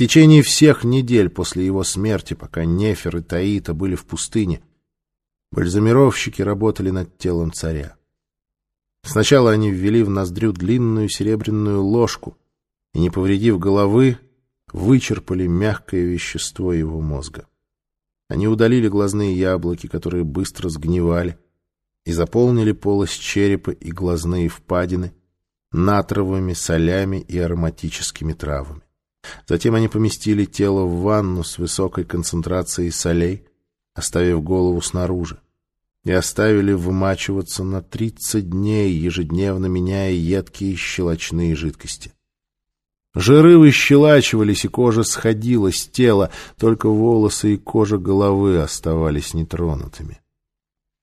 течение всех недель после его смерти, пока Нефер и Таита были в пустыне, бальзамировщики работали над телом царя. Сначала они ввели в ноздрю длинную серебряную ложку и, не повредив головы, вычерпали мягкое вещество его мозга. Они удалили глазные яблоки, которые быстро сгнивали, и заполнили полость черепа и глазные впадины натровыми солями и ароматическими травами. Затем они поместили тело в ванну с высокой концентрацией солей, оставив голову снаружи, и оставили вымачиваться на 30 дней, ежедневно меняя едкие щелочные жидкости. Жиры выщелачивались, и кожа сходила с тела, только волосы и кожа головы оставались нетронутыми.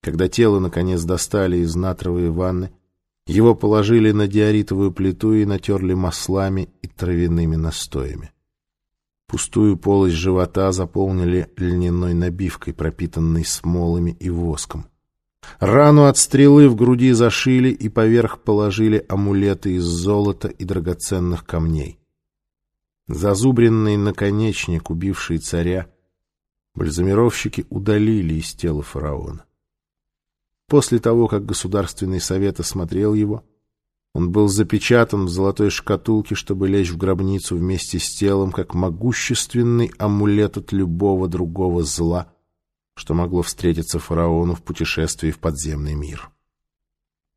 Когда тело, наконец, достали из натровой ванны, его положили на диоритовую плиту и натерли маслами и травяными настоями. Пустую полость живота заполнили льняной набивкой, пропитанной смолами и воском. Рану от стрелы в груди зашили и поверх положили амулеты из золота и драгоценных камней. Зазубренный наконечник, убивший царя, бальзамировщики удалили из тела фараона. После того, как Государственный совет осмотрел его, он был запечатан в золотой шкатулке, чтобы лечь в гробницу вместе с телом, как могущественный амулет от любого другого зла, что могло встретиться фараону в путешествии в подземный мир.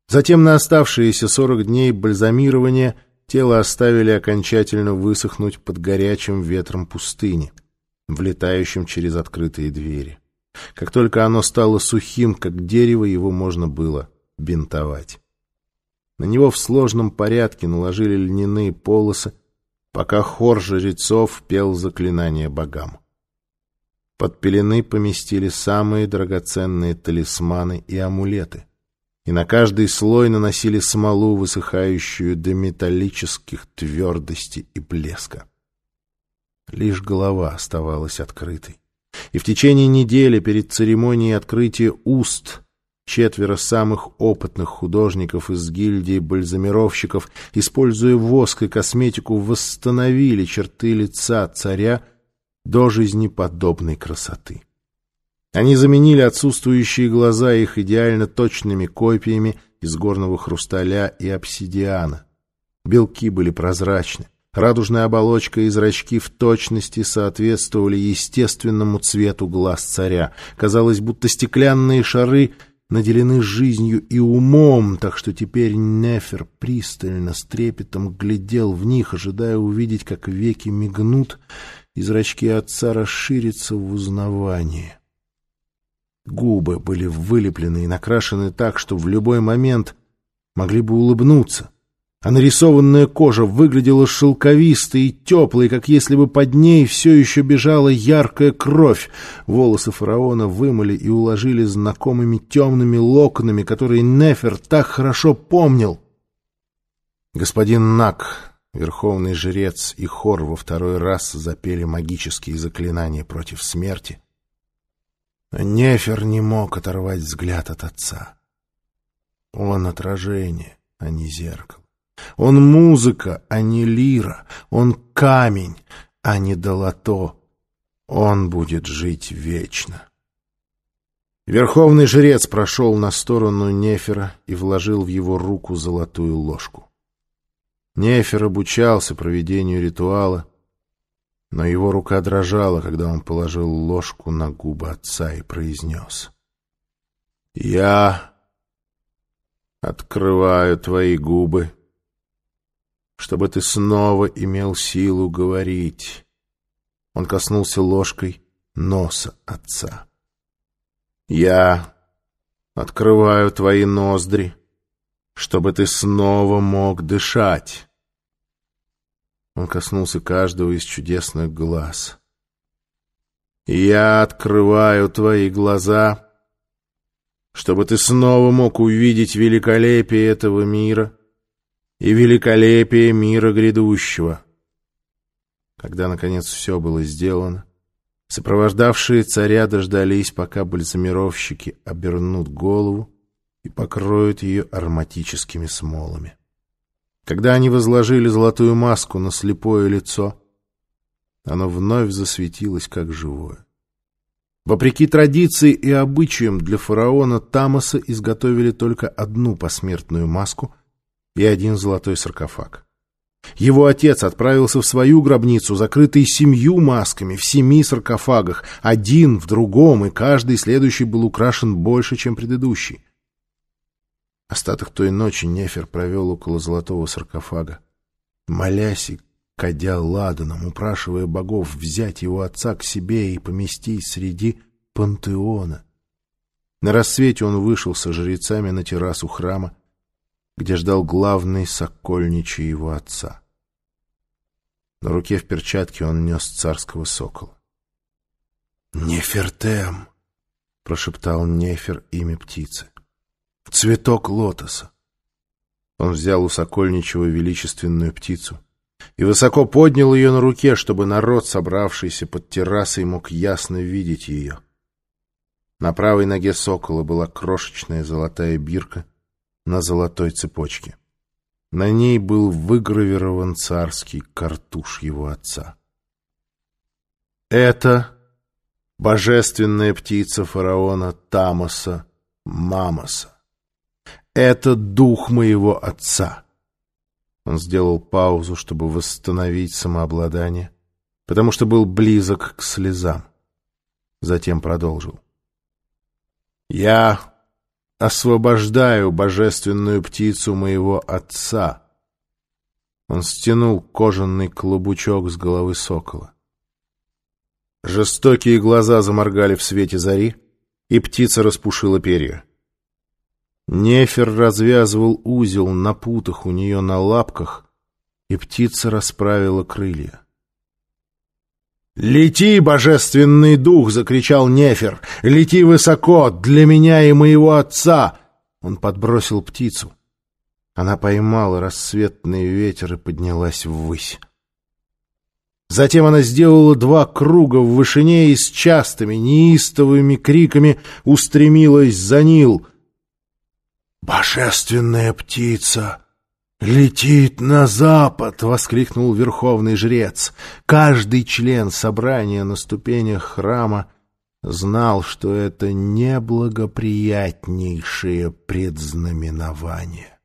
Затем на оставшиеся сорок дней бальзамирования тело оставили окончательно высохнуть под горячим ветром пустыни, влетающим через открытые двери. Как только оно стало сухим, как дерево, его можно было бинтовать. На него в сложном порядке наложили льняные полосы, пока хор жрецов пел заклинания богам. Под пелены поместили самые драгоценные талисманы и амулеты, и на каждый слой наносили смолу, высыхающую до металлических твердости и блеска. Лишь голова оставалась открытой и в течение недели перед церемонией открытия уст четверо самых опытных художников из гильдии бальзамировщиков, используя воск и косметику, восстановили черты лица царя до жизнеподобной красоты. Они заменили отсутствующие глаза их идеально точными копиями из горного хрусталя и обсидиана. Белки были прозрачны, Радужная оболочка и зрачки в точности соответствовали естественному цвету глаз царя. Казалось, будто стеклянные шары наделены жизнью и умом, так что теперь Нефер пристально, с трепетом глядел в них, ожидая увидеть, как веки мигнут, и зрачки отца расширятся в узнавании. Губы были вылеплены и накрашены так, что в любой момент могли бы улыбнуться — а нарисованная кожа выглядела шелковистой и теплой, как если бы под ней все еще бежала яркая кровь. Волосы фараона вымыли и уложили знакомыми темными локонами, которые Нефер так хорошо помнил. Господин Нак, верховный жрец и хор во второй раз запели магические заклинания против смерти. Нефер не мог оторвать взгляд от отца. Он отражение, а не зеркало. Он музыка, а не лира. Он камень, а не долото. Он будет жить вечно. Верховный жрец прошел на сторону Нефера и вложил в его руку золотую ложку. Нефер обучался проведению ритуала, но его рука дрожала, когда он положил ложку на губы отца и произнес. «Я открываю твои губы» чтобы ты снова имел силу говорить. Он коснулся ложкой носа отца. Я открываю твои ноздри, чтобы ты снова мог дышать. Он коснулся каждого из чудесных глаз. Я открываю твои глаза, чтобы ты снова мог увидеть великолепие этого мира — и великолепие мира грядущего. Когда, наконец, все было сделано, сопровождавшие царя дождались, пока бальзамировщики обернут голову и покроют ее ароматическими смолами. Когда они возложили золотую маску на слепое лицо, оно вновь засветилось, как живое. Вопреки традиции и обычаям для фараона Тамаса изготовили только одну посмертную маску и один золотой саркофаг. Его отец отправился в свою гробницу, закрытый семью масками, в семи саркофагах, один в другом, и каждый следующий был украшен больше, чем предыдущий. Остаток той ночи Нефер провел около золотого саркофага, молясь и кадя ладаном, упрашивая богов взять его отца к себе и поместить среди пантеона. На рассвете он вышел со жрецами на террасу храма, где ждал главный сокольничий его отца. На руке в перчатке он нес царского сокола. «Нефертем!» — прошептал Нефер имя птицы. «Цветок лотоса!» Он взял у сокольничего величественную птицу и высоко поднял ее на руке, чтобы народ, собравшийся под террасой, мог ясно видеть ее. На правой ноге сокола была крошечная золотая бирка, на золотой цепочке. На ней был выгравирован царский картуш его отца. Это божественная птица фараона Тамоса Мамоса. Это дух моего отца. Он сделал паузу, чтобы восстановить самообладание, потому что был близок к слезам. Затем продолжил. «Я освобождаю божественную птицу моего отца. Он стянул кожаный клубучок с головы сокола. Жестокие глаза заморгали в свете зари, и птица распушила перья. Нефер развязывал узел на путах у нее на лапках, и птица расправила крылья. «Лети, божественный дух!» — закричал Нефер. «Лети высоко, для меня и моего отца!» Он подбросил птицу. Она поймала рассветный ветер и поднялась ввысь. Затем она сделала два круга в вышине и с частыми, неистовыми криками устремилась за Нил. «Божественная птица!» «Летит на запад!» — воскликнул верховный жрец. Каждый член собрания на ступенях храма знал, что это неблагоприятнейшее предзнаменование.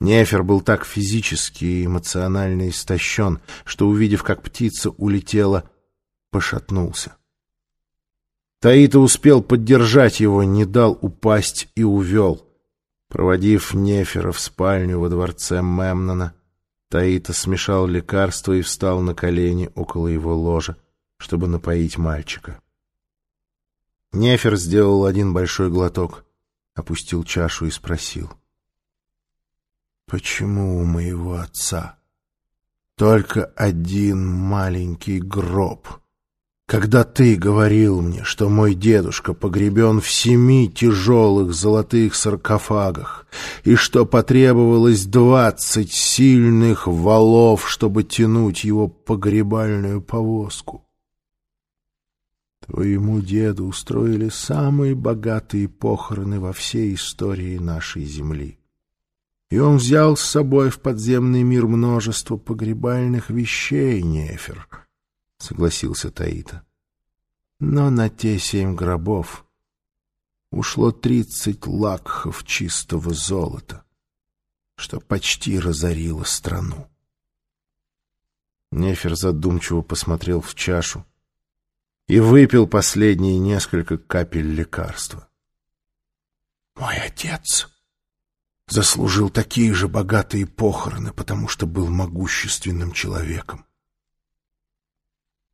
Нефер был так физически и эмоционально истощен, что, увидев, как птица улетела, пошатнулся. Таита успел поддержать его, не дал упасть и увел — Проводив Нефера в спальню во дворце Мемнона, Таита смешал лекарство и встал на колени около его ложа, чтобы напоить мальчика. Нефер сделал один большой глоток, опустил чашу и спросил. «Почему у моего отца только один маленький гроб?» Когда ты говорил мне, что мой дедушка погребен в семи тяжелых золотых саркофагах, и что потребовалось двадцать сильных валов, чтобы тянуть его погребальную повозку. Твоему деду устроили самые богатые похороны во всей истории нашей земли. И он взял с собой в подземный мир множество погребальных вещей, Нефер —— согласился Таита. Но на те семь гробов ушло тридцать лакхов чистого золота, что почти разорило страну. Нефер задумчиво посмотрел в чашу и выпил последние несколько капель лекарства. «Мой отец заслужил такие же богатые похороны, потому что был могущественным человеком.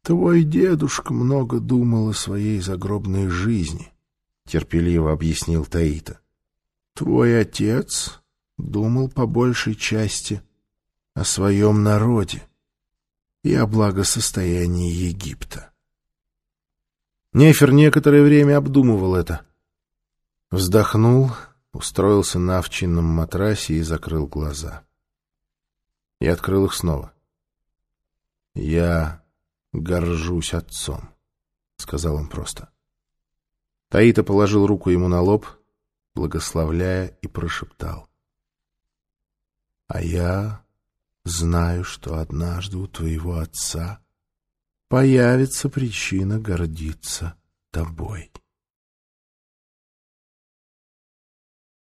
Твой дедушка много думал о своей загробной жизни, — терпеливо объяснил Таита. Твой отец думал по большей части о своем народе и о благосостоянии Египта. Нефер некоторое время обдумывал это. Вздохнул, устроился на овчинном матрасе и закрыл глаза. И открыл их снова. Я горжусь отцом», — сказал он просто. Таита положил руку ему на лоб, благословляя, и прошептал. «А я знаю, что однажды у твоего отца появится причина гордиться тобой.